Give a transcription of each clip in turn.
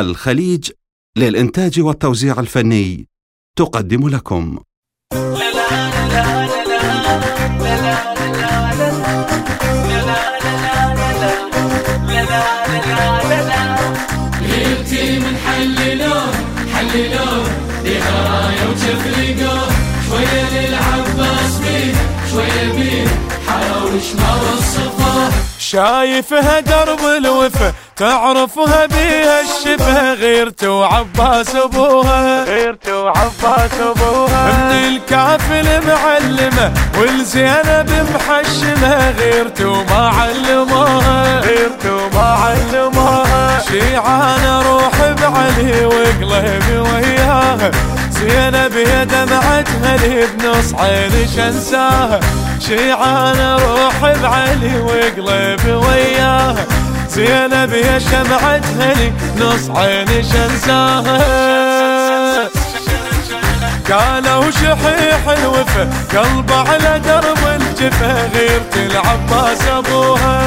الخليج للإنتاج والتوزيع الفني تقدم لكم. ليلتي من حللوه حللوه نهاية وتفرقوه شوية للعباس بيه شوية بيه حاوش ما وصفوه شايفها درب الوفا تعرفها بيها الشفه غيرته وعباس أبوها. غيرته وعباس أبوها. من الكافل معلمة والزينب محشمة غيرته وما علموها غيرته وما علموها شيعان روح بعلي وقلبي وياها زينب يا دمعتها لي بنص عيني شنساها. شيعان روح بعلي وقلبي وياها زينب يا شمعتها لي نص عيني شنساها. قالوا شحيح الوفا؟ قلب على درب الجفا غيرت العباس أبوها.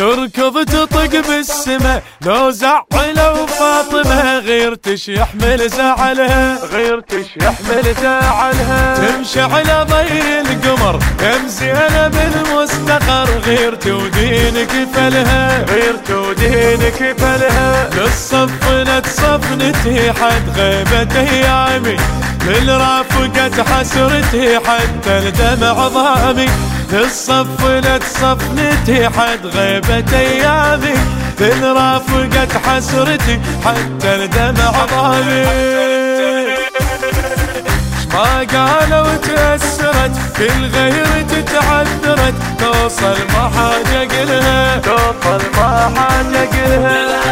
تركض تطق بالسما لو زعلوا فاطمة غير تش يحمل زعلها. غير تش يحمل زعلها. تمشي على ضي القمر يم زينب المستقر غير تودينك فلها غير تودينك فلها للصفنة صفنتي حد غيبة أيامي. للرافقة حسرتي حتى الدمع ضامي للصفنة صفنتي حد غيبة ايامي للرافقة حسرتي حتى الدمع ضامي ما قالوا تأثرت كل غير تتعذرت توصل ما حاجة قلها. توصل ما حاجة قلها.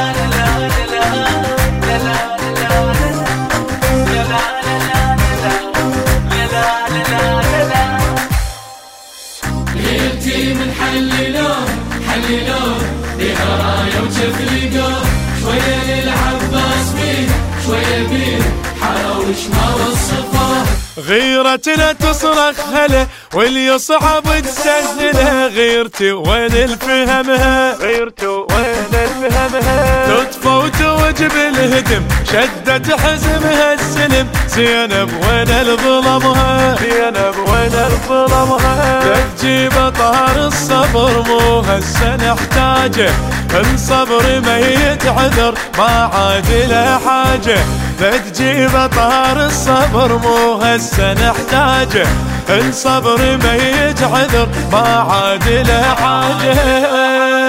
حللوه حللوه نهاية وتفرقوه شوية للعباس بيه شوية بيه. حاوش ما وصفوه غيرتنا تصرخ هلا واللي يصعب تسهلها غيرتي وين الفهمها غيرتي وين الفهمها تطفى وتوجب الهدم شدت حزمها السلم. زينب وين الظلمها؟ زينب وين الظلمها؟ تجيب طار الصبر مو هسه نحتاجه الصبر ميت عذر ما عاد له حاجة. تجيب طار الصبر مو هسه نحتاجه الصبر ميت عذر ما عاد له حاجة.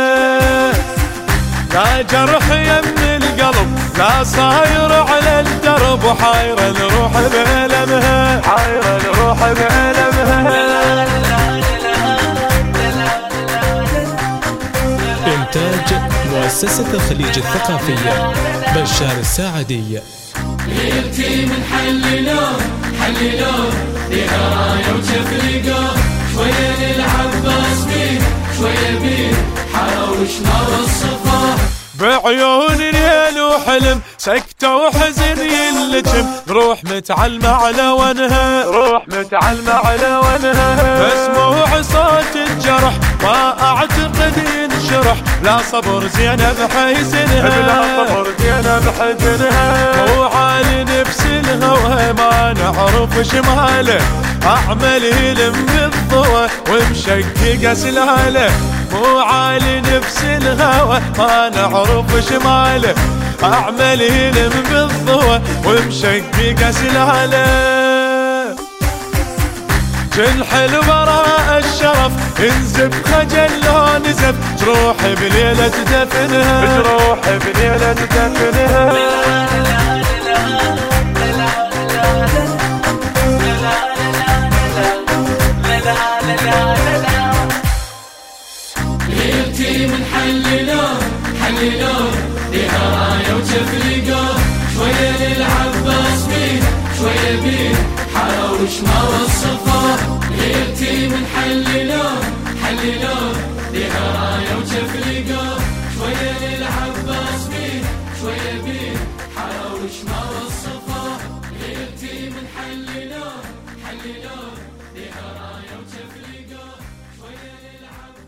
لا جرح يم القلب لا صاير على الدرب وحاير الروح بألمها. حاير الروح بألمها. إنتاج مؤسسة الخليج الثقافية بشار الساعدي. ليلتي من حللوه حللوه نهاية وتفرقوه شوية للعباس بيه شوية بيه حاوش ما وصفوه بعيون ليل وحلم سكتة وحزن يلجم روح متعلمة على ونها روح متعلمة على ونها مسموع صوت الجرح ما أعتقد ينشرح. لا صبر زينب حيزنها. لا صبر زينب حزنها. مو عالي نفس الهوى ما نعرف شماله. أعمل يلم الضوى ومشقق أسلاله. مو عالي نفس الهوى ما نعرف شماله. اعمل يلم بالضوى ومشقق أسلاله. جنح الوراء الشرف انزف خجل لو نزف جروح بليلة دفنها. جروح بليلة دفنها. شوية للعباس بيه شوية بيه حاوش ما وصفوه ليلتي من حللوه حللوه لها رايه وجف لقاه شوية للعباس بيه شوية بيه حراوش ما وصفاه غيرتي من حللوه حللوه لها رايه وجف لقاه شوية للعباس